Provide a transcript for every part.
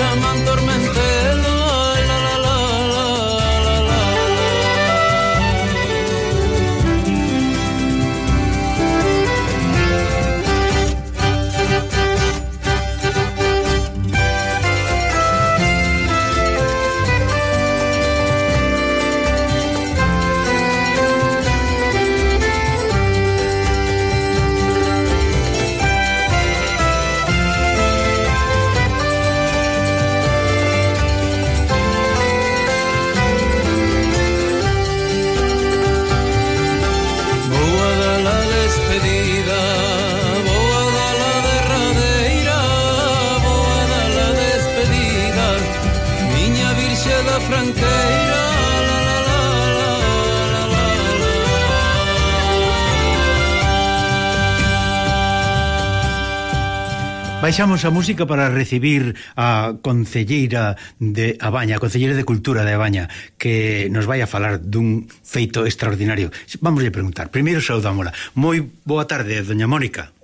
Samantha Baixamos a música para recibir a concelleira de Abaña, a concelleira de Cultura de Abaña, que nos vai a falar dun feito extraordinario. Vamos a preguntar. Primeiro saudámola. Moi boa tarde, doña Mónica.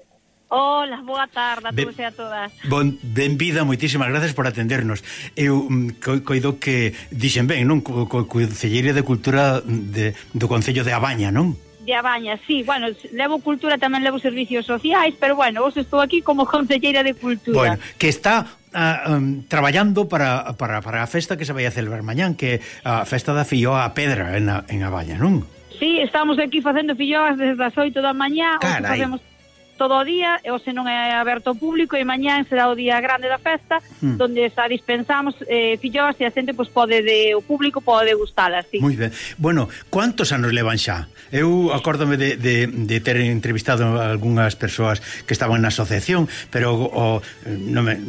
Hola, boa tarde a todos ben, e a todas. Bon, benvida, moitísimas gracias por atendernos. Eu mm, co, coido que dixen ben, non? Co, co, Concelleira de Cultura de, do Concello de Abaña, non? de Abaña, sí, bueno, levo cultura, tamén levo servicios sociais, pero bueno, vos estou aquí como conselleira de cultura. Bueno, que está a, um, traballando para, para, para a festa que se vai a celebrar mañán, que a festa da Filloa a Pedra en, a, en Abaña, non? Sí, estamos aquí facendo filloas desde as 8 da mañá, Carai. facemos todo o día e hoxe non é aberto ao público e mañán será o día grande da festa mm. donde xa dispensamos eh, filloas e a xente pois, pode de, o público pode gustalas sí. Moi ben, bueno, cuántos anos levan xa? Eu acórdome de, de, de ter entrevistado algunhas persoas que estaban na asociación pero o, no me,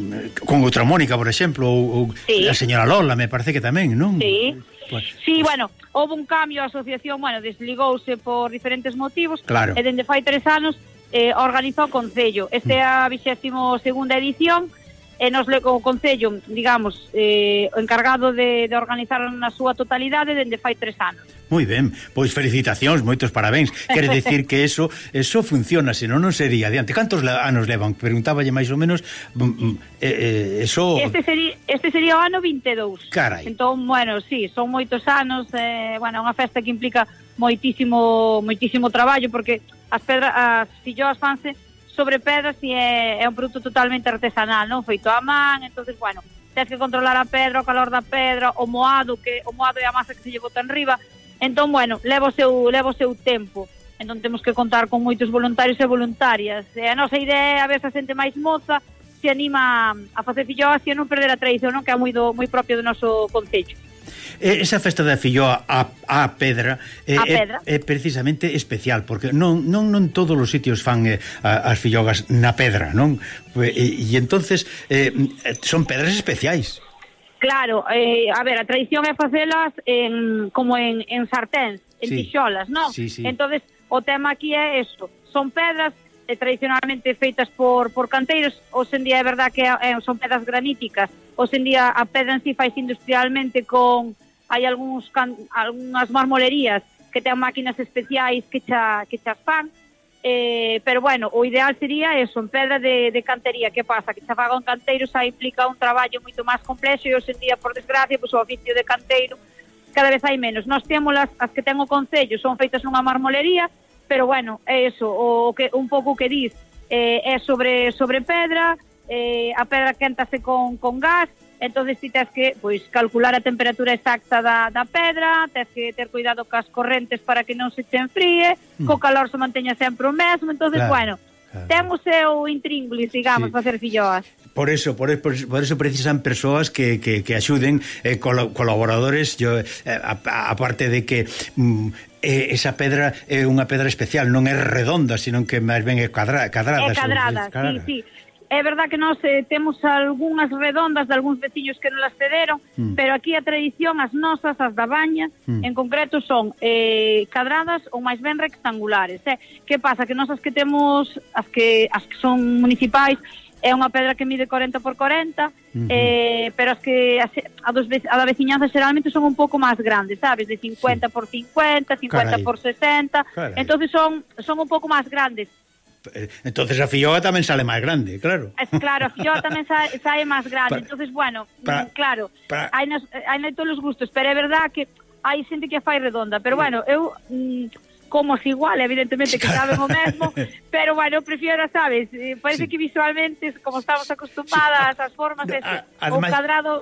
con outra Mónica, por exemplo ou, ou sí. a señora Lola, me parece que tamén, non? Sí, Pues, sí, pues... bueno, houve un cambio, a asociación, bueno, desligouse por diferentes motivos. Claro. E dende fai tres anos eh, organiza o Concello. Esta é mm. a 22ª edición e nos o Concello, digamos, eh, o encargado de, de organizar na súa totalidade dende fai tres anos. Moi ben, pois felicitacións, moitos parabéns. Quere decir que eso eso funciona, senón non sería adiante. Cantos anos levan? Preguntáballe máis ou menos mm, mm, eh, eh, eso Este sería este sería o ano 22. Carai. Entón, bueno, sí, son moitos anos, eh, bueno, é unha festa que implica moitísimo moitísimo traballo porque as pedras, as filloas fanse sobre pedras e é, é un produto totalmente artesanal, non? Feito a man, entonces, bueno, tens que controlar a pedra, o calor da pedra, o moado, que o moado é a masa que se lle bota enriba. Entón, bueno, leva o seu, leva o seu tempo. Entón temos que contar con moitos voluntarios e voluntarias. E a nosa idea é a ver se a xente máis moza se anima a facer filloas e a non perder a tradición, non? que é moi, do, moi propio do noso concello. Eh, esa festa da filloa a, a pedra, eh, a pedra. É, precisamente especial, porque non, non, non todos os sitios fan eh, as fillogas na pedra, non? E, e entonces eh, son pedras especiais. Claro, eh, a ver, a tradición é facelas en, como en, en sarténs, en sí. tixolas, non? Sí, sí. entonces o tema aquí é eso, son pedras eh, tradicionalmente feitas por, por canteiros, hoxe en día é verdad que eh, son pedras graníticas, Hoxe en día a pedra en si sí faz industrialmente con hai algúns can, algunhas marmolerías que ten máquinas especiais que cha, que xa fan, eh, pero bueno, o ideal sería eso, en pedra de, de cantería, que pasa? Que xa faga un canteiro xa implica un traballo moito máis complexo e hoxe en día, por desgracia, pois, o oficio de canteiro cada vez hai menos. Nós temos as, as que ten o Concello, son feitas nunha marmolería, pero bueno, é eso, o que un pouco que diz, eh, é sobre, sobre pedra, eh, a pedra quéntase con, con gas, entonces ti tens que pois, calcular a temperatura exacta da, da pedra, tens que ter cuidado cas correntes para que non se te enfríe, mm. co calor se manteña sempre o mesmo, entonces, claro. bueno, Claro. Temos o intríngulis, digamos, sí. facer filloas. Por eso, por, por, por eso precisan persoas que, que, que axuden, eh, col, colaboradores, yo, eh, aparte de que mm, eh, esa pedra é eh, unha pedra especial, non é redonda, senón que máis ben é cadra, cadrada. É cadrada, sí, sí. É verdad que nós eh, temos algunhas redondas de algúns veciños que non las cederon, mm. pero aquí a tradición, as nosas, as da baña, mm. en concreto son eh, cadradas ou máis ben rectangulares. Eh. Que pasa? Que nosas que temos, as que, as que son municipais, é unha pedra que mide 40 por 40, uh -huh. eh, pero as que as, a, dos, a da veciñanza xeralmente son un pouco máis grandes, sabes? De 50 sí. por 50, 50 Carai. por 60, Carai. entonces son, son un pouco máis grandes. Eh, entonces a filloga tamén sale máis grande, claro. Es Claro, a filloga tamén sale, sale máis grande. Pa, entonces, bueno, mm, para, claro, para... hai, nos, hai nos todos os gustos, pero é verdad que hai xente que a fai redonda, pero mm. bueno, eu mm, como se igual, evidentemente que saben o mesmo, pero bueno, prefiero, sabes, eh, parece sí. que visualmente como estamos acostumadas as formas ese, ademais, o cadrado,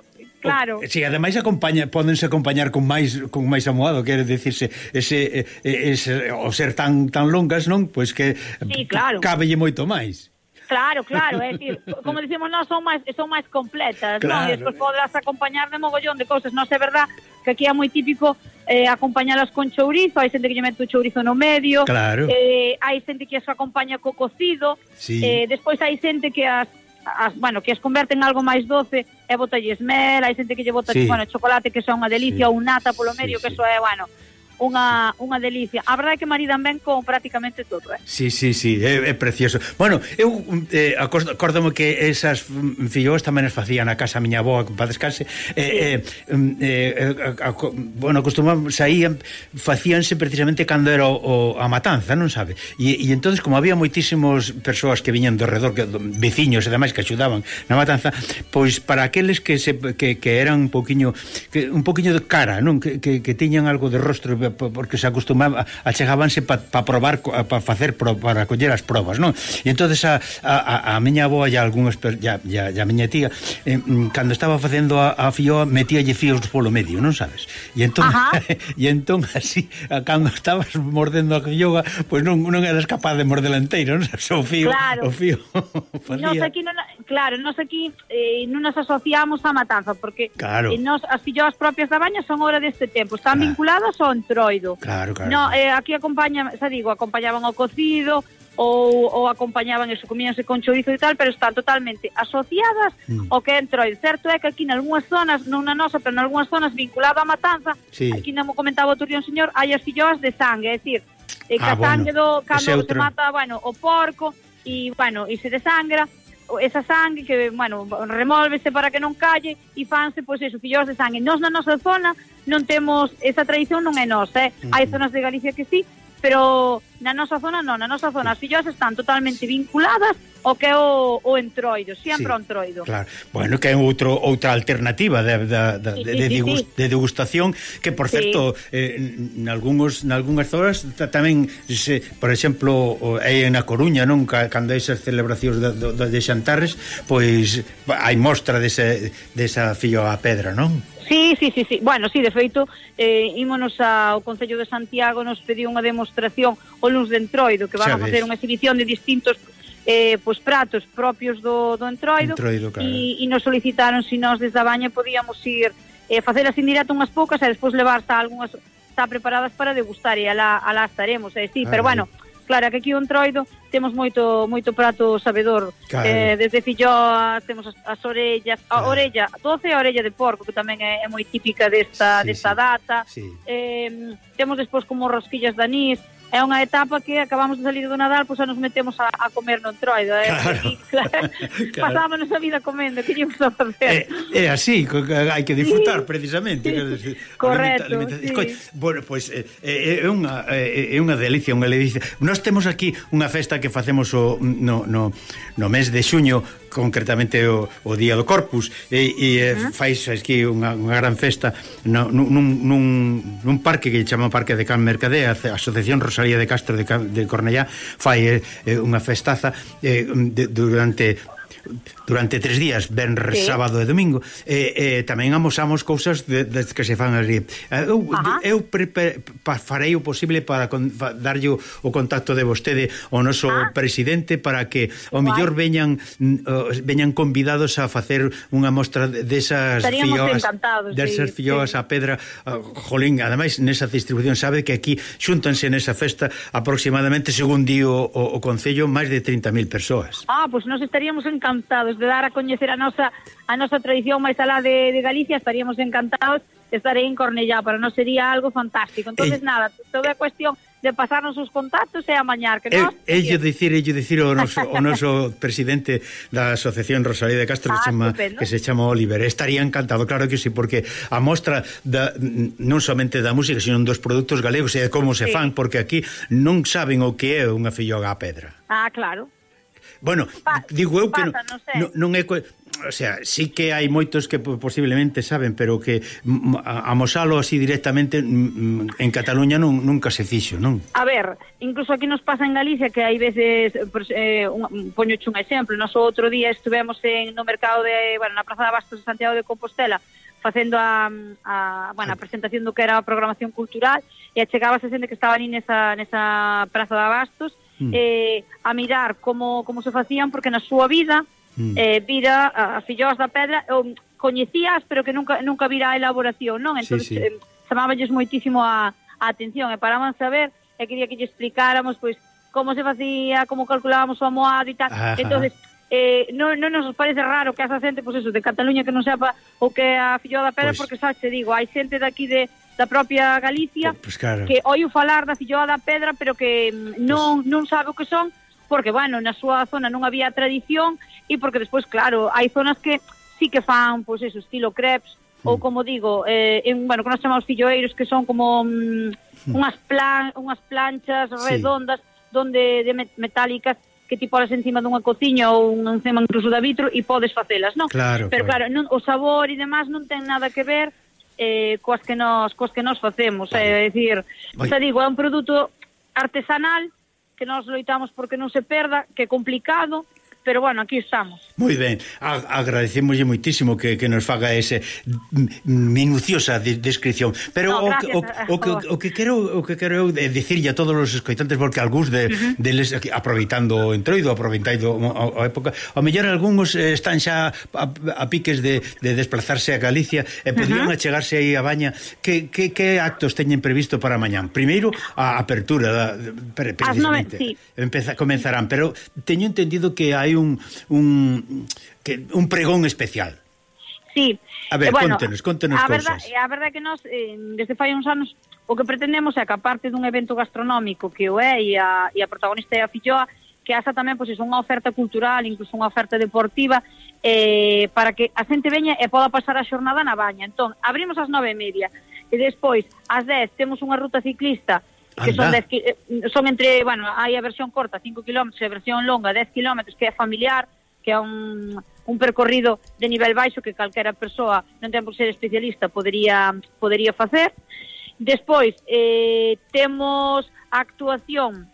claro. O, sí, ademais acompaña, pódense acompañar con máis con máis amoado, quer decirse, ese, ese, ese o ser tan tan longas, non? Pois que sí, claro. cabelle moito máis. Claro, claro, é decir, como dicimos nós son máis son máis completas, claro. non? E despois poderás acompañar de mogollón de cousas, non é verdad que aquí é moi típico eh, acompañalas con chourizo, hai xente que lle mete o chourizo no medio, claro. eh, hai xente que as acompaña co cocido, sí. eh, despois hai xente que as as, bueno, que as converte en algo máis doce e botalles mel, hai xente que lle bota sí. bueno, chocolate que son unha delicia sí. ou nata polo medio sí, que eso é, bueno, unha, unha delicia. A verdade é que maridan ben con prácticamente todo, eh? Sí, sí, sí, é, é precioso. Bueno, eu eh, acórdome que esas filloas tamén as facían na casa a miña aboa, para descanse. Eh, sí. eh, eh, eh, a, a, bueno, acostumamos saían, facíanse precisamente cando era o, o, a matanza, non sabe? E, e entonces como había moitísimos persoas que viñan do redor, que, do, veciños e demais que axudaban na matanza, pois para aqueles que, se, que, que eran un poquinho, que, un poquinho de cara, non? Que, que, que tiñan algo de rostro porque porque se acostumaba achegábanse para pa probar para facer pro, para coller as probas, non? E entonces a, a, a miña avoa e algún ya, ya, ya miña tía eh, mm, cando estaba facendo a, a fioa metíalle fíos polo medio, non sabes? E entón e entón así cando estabas mordendo a fioa, pois pues non non eras capaz de mordela inteira, non? O fío, claro. o fío. Nos aquí non, claro, nos aquí eh, non nos asociamos a matanza porque claro. eh, nos as filloas propias da baña son hora deste tempo, están ah. claro. vinculadas ao Entroido. Claro, claro. No, eh, aquí acompaña, xa digo, acompañaban o cocido, ou, ou acompañaban eso, comíanse con chorizo e tal, pero están totalmente asociadas mm. ao que é entroido. Certo é que aquí en algunhas zonas, non na nosa, pero en algunhas zonas vinculada á matanza, sí. aquí non comentaba o Turión Señor, hai as filloas de sangue, é dicir, eh, e ah, a sangue do, cando se mata, bueno, o porco, e, bueno, e se desangra, esa sangue que, bueno, remólvese para que non calle e fanse, pois, pues, eso, fillós de sangue. Nós na nosa zona non temos, esa tradición non é nosa, eh? hai zonas de Galicia que sí, pero na nosa zona non, na nosa zona as filloas están totalmente vinculadas ao que é o, o entroido, sempre sí, o entroido. Claro. Bueno, que é outro outra alternativa de, de, de, sí, de, sí, sí. de degustación que por sí. en eh, nalgúns nalgúnas zonas tamén se, por exemplo, hai na Coruña, non, cando hai esas celebracións de, de, de xantares, pois hai mostra dese desa filloa a pedra, non? Sí, sí, sí, sí. Bueno, sí, de feito, eh, ímonos ao Concello de Santiago, nos pediu unha demostración o Luns de Entroido, que van a facer unha exhibición de distintos eh, pois pratos propios do, do Entroido, entroido claro. e, e nos solicitaron se si nós desde a baña podíamos ir eh, facer así en directo unhas poucas e despois levar xa algunhas xa preparadas para degustar e alá, alá estaremos, eh, sí, ah, pero bueno, Claro, que aquí o Entroido temos moito moito prato sabedor. Claro. Eh, desde filloa, temos as, as orellas, claro. a orella, doce a orella de porco, que tamén é, é moi típica desta sí, desta sí. data. Sí. Eh, temos despois como rosquillas de anís, é unha etapa que acabamos de salir do Nadal, pois xa nos metemos a, a comer no entroido, eh? Claro, claro, claro. Pasámonos a vida comendo, que íamos a facer? É, é así, hai que disfrutar sí, precisamente. Sí, correcto, alimenta, limita, sí. Bueno, pois é, é unha é unha delicia, unha delicia. Nós temos aquí unha festa que facemos o, no, no, no mes de xuño concretamente o, o día do Corpus e, e uh -huh. fais aquí unha, unha gran festa no, nun, nun, nun parque que chama Parque de Can Mercadé a Asociación Rosalía de Castro de, Can, de Cornellá fai eh, eh, unha festaza eh, de, durante durante tres días, venres, sí. sábado e domingo, e, e tamén amosamos cousas de, de que se fan ali. Eh, eu, Ajá. eu pre, pre, pa, farei o posible para con, fa, darlle o, o contacto de vostede ao noso ah. presidente para que o mellor veñan uh, veñan convidados a facer unha mostra desas Estaríamos filloas, desas sí, filloas sí. a pedra. Uh, jolín, ademais nesa distribución sabe que aquí xúntanse nesa festa aproximadamente, según di o, o, o Concello, máis de 30.000 persoas. Ah, pois pues nos estaríamos encantados encantados de dar a coñecer a nosa a nosa tradición máis alá de, de Galicia, estaríamos encantados de estar en Cornellá, para nós sería algo fantástico. Entonces eh, nada, toda a cuestión de pasarnos os contactos e amañar que eh, nós Ello eh, dicir, ello eh, dicir o noso, o noso presidente da Asociación Rosalía de Castro ah, que, chama, estupendo. que se chama Oliver, estaría encantado, claro que sí, porque a mostra da, non somente da música, sino dos produtos galegos e de como sí. se fan, porque aquí non saben o que é unha filloga a pedra. Ah, claro, Bueno, pa, digo eu que pasa, non, non, non é o sea, sí que hai moitos que posiblemente saben, pero que amosalo así directamente en Cataluña non, nunca se fixo, non? A ver, incluso aquí nos pasa en Galicia que hai veces, pues, eh, un, poño un exemplo, nos outro día estuvemos en no mercado de, bueno, na Praza de Abastos de Santiago de Compostela, facendo a, a, bueno, a presentación do que era a programación cultural e achegábase xente que estaba ali nesa, nesa Praza de Abastos mm. eh, a mirar como, como se facían, porque na súa vida mm. eh, vira as fillós da pedra, eu coñecías, pero que nunca nunca vira a elaboración, non? Entón, sí, sí. eh, chamáballes moitísimo a, a atención, e paraban saber, e quería que lle explicáramos, pois, como se facía, como calculábamos o amoado e tal. Ajá. entonces eh, non, non nos parece raro que haxa xente, pois eso, de Cataluña que non sepa o que a filloa da pedra, pois... porque, xa te digo, hai xente daqui de, da propia Galicia pues claro. que oio falar da filloada da pedra pero que mm, non, pues... non sabe o que son porque, bueno, na súa zona non había tradición e porque despois, claro, hai zonas que sí que fan, pois, pues, eso, estilo crepes mm. ou, hmm. como digo, eh, en, bueno, que nós chamamos filloeiros que son como mm, mm. unhas, plan, unhas planchas redondas sí. donde de metálicas que ti poras encima dunha cociña ou encima incluso da vitro e podes facelas, non? Claro, Pero claro, claro non, o sabor e demás non ten nada que ver eh, coas que nos coas que nos facemos, eh, vale. é dicir, Vai. xa digo, é un produto artesanal que nós loitamos porque non se perda, que é complicado, pero bueno, aquí estamos. Moi ben, A agradecemoslle moitísimo que, que nos faga ese minuciosa de descripción, pero no, gracias, o, o, o, que, o que quero o que quero eu dicirlle a todos os escoitantes porque algúns de, uh -huh. deles aproveitando o entroido, aproveitando a, a época, a mellor algúns eh, están xa a, a piques de, de desplazarse a Galicia e podían uh -huh. achegarse aí a Baña. Que, que, que actos teñen previsto para mañán? Primeiro a apertura da, precisamente. As nove, sí. Empeza, comenzarán, pero teño entendido que hai un, un, que, un pregón especial. Sí. A ver, eh, bueno, contenos, contenos a verdad, cousas. A verdade que nós, eh, desde fai uns anos, o que pretendemos é que a parte dun evento gastronómico que o é e a, e a protagonista é a filloa, que haxa tamén pois, unha oferta cultural, incluso unha oferta deportiva, eh, para que a xente veña e poda pasar a xornada na baña. Entón, abrimos ás nove e media, e despois, ás dez, temos unha ruta ciclista que son, dez, eh, son entre, bueno, hai a versión corta, 5 km, e a versión longa, 10 km, que é familiar, que é un, un percorrido de nivel baixo que calquera persoa non ten por ser especialista podería, podería facer. Despois, eh, temos a actuación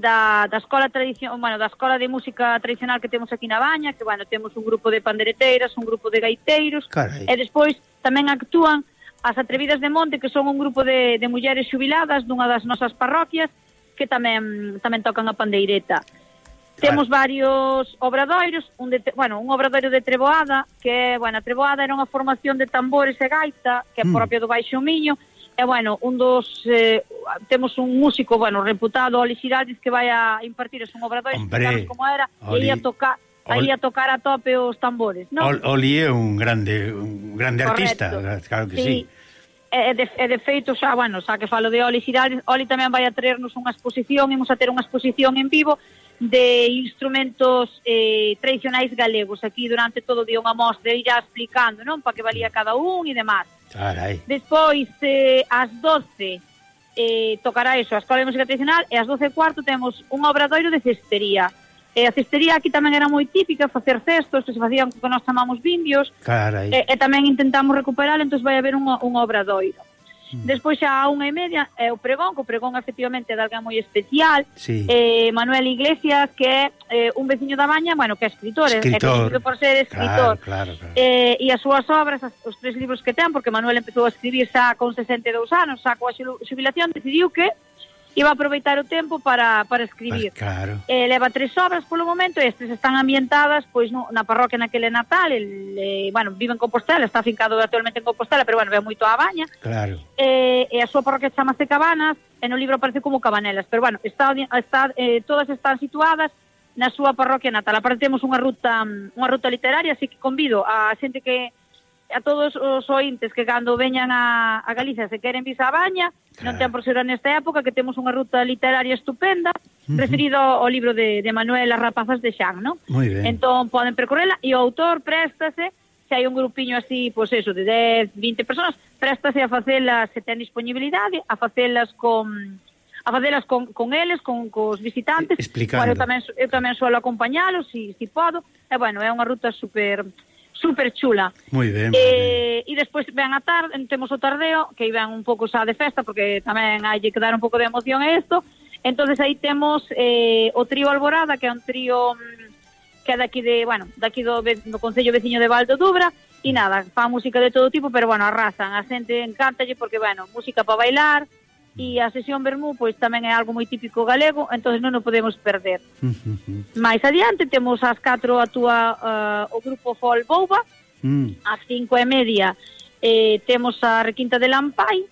da, da escola tradición, bueno, da escola de música tradicional que temos aquí na Baña, que bueno, temos un grupo de pandereteiras, un grupo de gaiteiros, Carai. e despois tamén actúan as Atrevidas de Monte, que son un grupo de, de mulleres xubiladas dunha das nosas parroquias, que tamén tamén tocan a pandeireta. Temos varios obradoiros, un de, bueno, un obradoiro de Treboada, que, bueno, a Treboada era unha formación de tambores e gaita, que é mm. propio do Baixo Miño, e, bueno, un dos, eh, temos un músico, bueno, reputado, Oli Xiraldis, que vai a impartir, es un obradoiro, Hombre, como era, Oli. e ia tocar, aí a tocar a tope os tambores, non? Oli é un grande un grande Correcto. artista, claro que sí. sí e, de, e de feito xa, bueno, xa que falo de Oli Xirales, Oli tamén vai a traernos unha exposición, imos a ter unha exposición en vivo de instrumentos eh, tradicionais galegos aquí durante todo o día unha mostra e irá explicando, non? Para que valía cada un e demás. Carai. Despois, eh, ás 12, eh, tocará eso, a Escola de Música Tradicional, e ás 12 e cuarto temos un obradoiro de cestería. E a cestería aquí tamén era moi típica, facer cestos, que se facían que nós chamamos vindios, Carai. E, e tamén intentamos recuperar, entón vai haber unha, un obra Mm. Despois xa a unha e media é o pregón, que o pregón efectivamente é de alguén moi especial. Sí. Eh, Manuel Iglesias, que é eh, un veciño da Baña, bueno, que é escritor, escritor. é por ser escritor. Claro, claro, claro. Eh, e as súas obras, as, os tres libros que ten, porque Manuel empezou a escribir xa con 62 anos, xa coa xubilación, decidiu que iba a aproveitar o tempo para, para escribir. Pues claro. Eh, leva tres obras polo momento, e estas están ambientadas pois no, na parroquia naquele Natal, el, eh, bueno, vive en Compostela, está afincado actualmente en Compostela, pero bueno, ve moito a Baña. Claro. Eh, e a súa parroquia chamase Cabanas, e no libro aparece como Cabanelas, pero bueno, está, está, eh, todas están situadas na súa parroquia natal. Aparte temos unha ruta mm, unha ruta literaria, así que convido a xente que a todos os ointes que cando veñan a, a Galicia se queren vir a Baña, claro. non ten por ser nesta época que temos unha ruta literaria estupenda uh -huh. referido ao libro de, de Manuel As rapazas de Xan, non? Entón poden percorrela e o autor préstase se hai un grupiño así, pois eso, de 10, 20 persoas, préstase a facelas se ten disponibilidade, a facelas con a facelas con, con eles, con cos visitantes. Explicando. Bueno, eu tamén, eu tamén suelo acompañalos, se si, si podo. E, bueno, é unha ruta super super chula. Moi ben. Eh, e despois ven a tarde, temos o tardeo, que iban un pouco xa de festa, porque tamén hai que dar un pouco de emoción a isto. Entonces aí temos eh, o trío Alborada, que é un trío mm, que é daqui de, bueno, daqui do, do Concello Veciño de Valdo Dubra, e nada, fa música de todo tipo, pero bueno, arrasan, a xente encántalle porque, bueno, música para bailar, e a sesión vermú pois tamén é algo moi típico galego, entonces non o podemos perder. Mais adiante temos ás 4 a túa uh, o grupo Fol Bouba, mm. ás 5 e media eh, temos a Requinta de Lampai,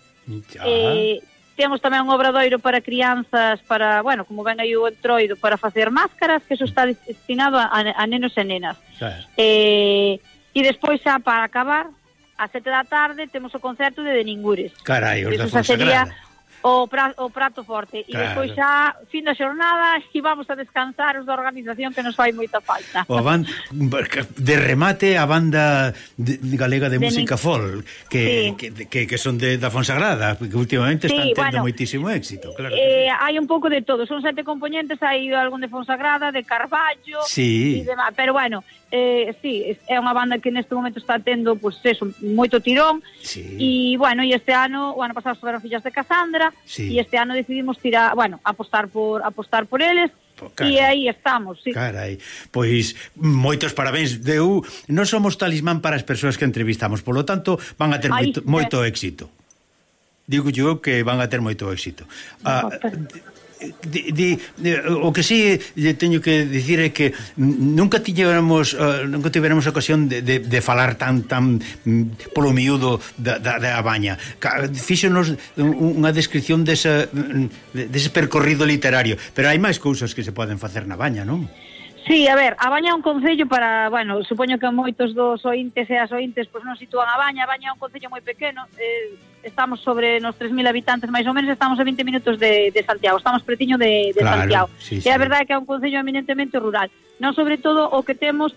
ya. eh, temos tamén un obradoiro para crianzas, para, bueno, como ven aí o entroido, para facer máscaras, que eso está destinado a, a nenos e nenas. Claro. Eh, e despois xa para acabar, a sete da tarde temos o concerto de Deningures. Carai, os da Fonsagrada. Sería o, pra, o prato forte claro. e despois xa fin da xornada e vamos a descansar os da organización que nos fai moita falta o van, de remate a banda de, de galega de, de música ni... folk que, sí. que, que, que son de, da Fonsagrada que últimamente sí, están tendo bueno, moitísimo éxito claro eh, sí. hai un pouco de todo son sete componentes hai algún de Fonsagrada de Carballo sí. e demás pero bueno eh, sí, é unha banda que neste momento está tendo pues, eso, moito tirón sí. e bueno, e este ano, o ano pasado estiveron fillas de Casandra sí. e este ano decidimos tirar, bueno, apostar por apostar por eles Carai. E aí estamos, sí. Carai, pois moitos parabéns de U. Non somos talismán para as persoas que entrevistamos, polo tanto van a ter Ay, moito, moito eh. éxito digo yo que van a ter moito éxito. Ah, Di, di, di, o que si sí, teño que dicir é que nunca tiñéramos uh, nunca tiveremos ocasión de, de, de falar tan tan mm, polo miúdo da, da, da baña fíxonos unha descripción desa, mm, dese percorrido literario pero hai máis cousas que se poden facer na baña, non? Sí, a ver, a Baña é un concello para, bueno, supoño que moitos dos ointes e as ointes pois non sitúan a Baña, a Baña é un concello moi pequeno, eh, estamos sobre nos 3.000 habitantes, máis ou menos estamos a 20 minutos de, de Santiago, estamos pretiño de, de claro, Santiago. Sí, sí. E a verdade é que é un concello eminentemente rural. Non sobre todo o que temos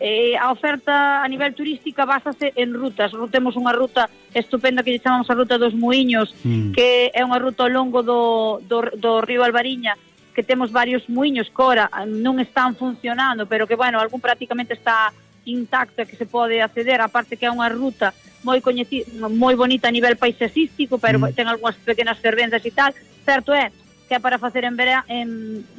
eh, a oferta a nivel turística basase en rutas. Temos unha ruta estupenda que lle chamamos a Ruta dos Muiños, mm. que é unha ruta ao longo do, do, do río Albariña, que temos varios muiños que ora non están funcionando, pero que, bueno, algún prácticamente está intacto que se pode acceder, aparte que é unha ruta moi coñecida, moi bonita a nivel paisaxístico, pero mm. ten algunhas pequenas fervenzas e tal. Certo é que é para facer en verán, en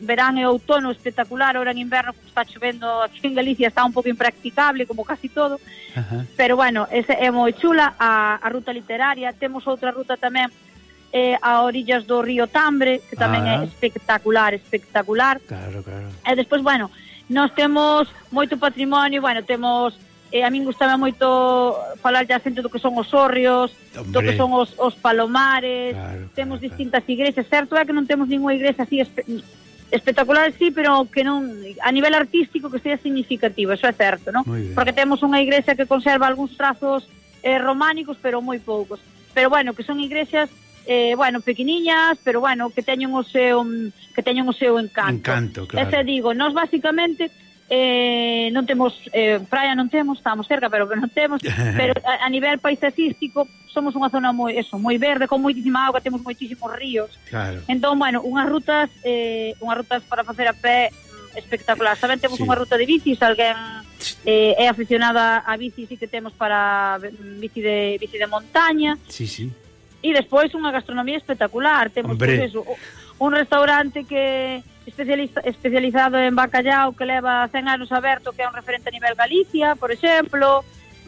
verán e outono espectacular, ora en inverno como está chovendo aquí en Galicia está un pouco impracticable como casi todo, Ajá. pero bueno, ese é moi chula a, a ruta literaria, temos outra ruta tamén eh, a orillas do río Tambre, que tamén ah. é espectacular, espectacular. Claro, claro. E despois, bueno, nós temos moito patrimonio, bueno, temos eh, a min gustaba moito falar a xente do que son os hórreos, Hombre. do que son os, os palomares, claro, temos claro, distintas claro. igrexas, certo é que non temos ninguna igrexa así espe espectacular, sí, pero que non a nivel artístico que sea significativa, eso é certo, non? Porque temos unha igrexa que conserva algúns trazos eh, románicos, pero moi poucos. Pero bueno, que son igrexas eh, bueno, pequeniñas, pero bueno, que teñen o seu que teñen o seu encanto. Encanto, claro. Ese digo, nós basicamente eh, non temos eh, praia non temos, estamos cerca, pero que non temos, pero a, a nivel paisaxístico somos unha zona moi eso, moi verde, con moitísima auga, temos moitísimos ríos. Claro. Entón, bueno, unhas rutas eh, unhas rutas para facer a pé mm, espectacular. Tamén temos sí. unha ruta de bicis, alguén eh, é aficionada a bici, sí que temos para mm, bici de bici de montaña. Sí, sí. E despois unha gastronomía espectacular, temos Hombre. pues, eso, un restaurante que especializa, especializado en bacallao que leva 100 anos aberto, que é un referente a nivel Galicia, por exemplo.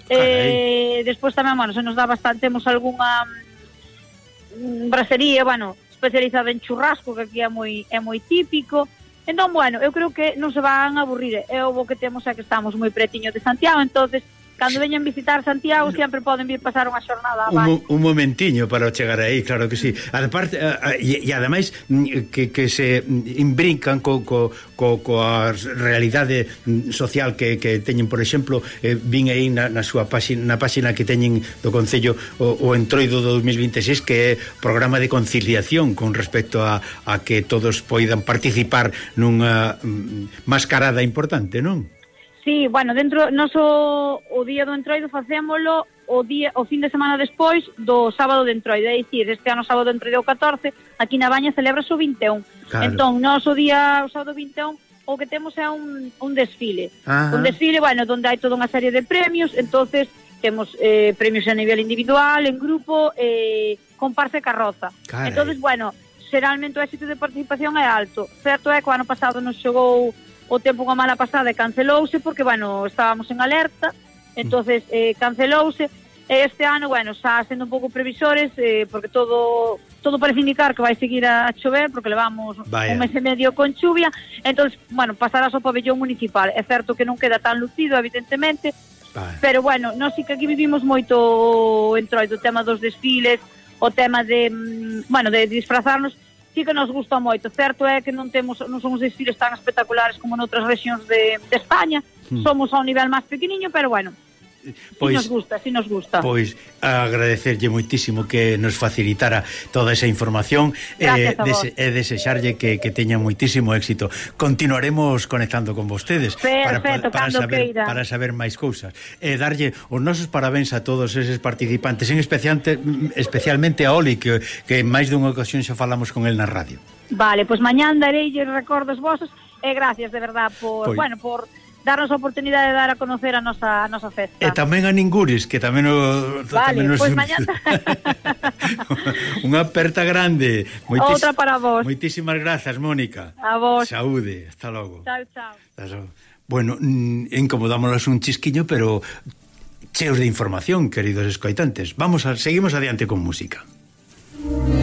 Eh, despois tamén, bueno, se nos dá bastante, temos algunha mm, brasería, bueno, especializada en churrasco, que aquí é moi é moi típico. Entón, bueno, eu creo que non se van a aburrir. É o bo que temos é que estamos moi pretiño de Santiago, entonces Cando veñen visitar Santiago sempre poden vir pasar unha xornada un, un momentiño para chegar aí, claro que sí. Ademais, e, e ademais mm, que, que se mm, imbrincan co, co, co, coa realidade mm, social que, que teñen, por exemplo, eh, vin aí na, na súa páxina, na páxina que teñen do Concello o, o Entroido do 2026 que é programa de conciliación con respecto a, a que todos poidan participar nunha mm, mascarada importante, non? Sí, bueno, dentro noso o día do Entroido facémolo o día o fin de semana despois do sábado de Entroido, é dicir, este ano sábado de Entroido 14, aquí na Baña celebra o 21. Claro. Entón, noso día o sábado 21 o que temos é un, un desfile. Ajá. Un desfile, bueno, donde hai toda unha serie de premios, entonces temos eh, premios a nivel individual, en grupo, eh, comparsa carroza. Carai. Entonces, bueno, xeralmente o éxito de participación é alto. Certo é que o ano pasado nos chegou o tempo unha mala pasada e cancelouse porque, bueno, estábamos en alerta, entonces eh, cancelouse, e este ano, bueno, xa sendo un pouco previsores, eh, porque todo todo parece indicar que vai seguir a, chover, porque levamos Vaya. un mes e medio con chuvia, entonces, bueno, pasarás ao pabellón municipal. É certo que non queda tan lucido, evidentemente, Vaya. pero, bueno, nós sí que aquí vivimos moito o entroido, o tema dos desfiles, o tema de, mm, bueno, de disfrazarnos, sí que nos gusta moito. Certo é que non temos non son os desfiles tan espectaculares como noutras regións de, de España. Mm. Somos a un nivel máis pequeniño, pero bueno, Pois, si nos gusta, si nos gusta. Pois agradecerlle moitísimo que nos facilitara toda esa información eh, Gracias e, dese, e eh, desexarlle que, que teña moitísimo éxito. Continuaremos conectando con vostedes Perfecto, para, para, saber, queira. para saber máis cousas. E darlle os nosos parabéns a todos eses participantes, en especialmente, mm, especialmente a Oli, que, que máis dunha ocasión xa falamos con el na radio. Vale, pois mañán darei recordos vosos e gracias de verdad por, pois, bueno, por darnos a oportunidade de dar a conocer a nosa, a nosa festa. E tamén a Ningures, que tamén o, vale, tamén nos... pois. Unha aperta grande. Moitis... Outra para vos. Moitísimas grazas, Mónica. A vos. Saúde, hasta logo. Chao, chao. Bueno, mm, incomodámonos un chisquiño, pero cheos de información, queridos escoitantes. Vamos a, seguimos adiante con música. Música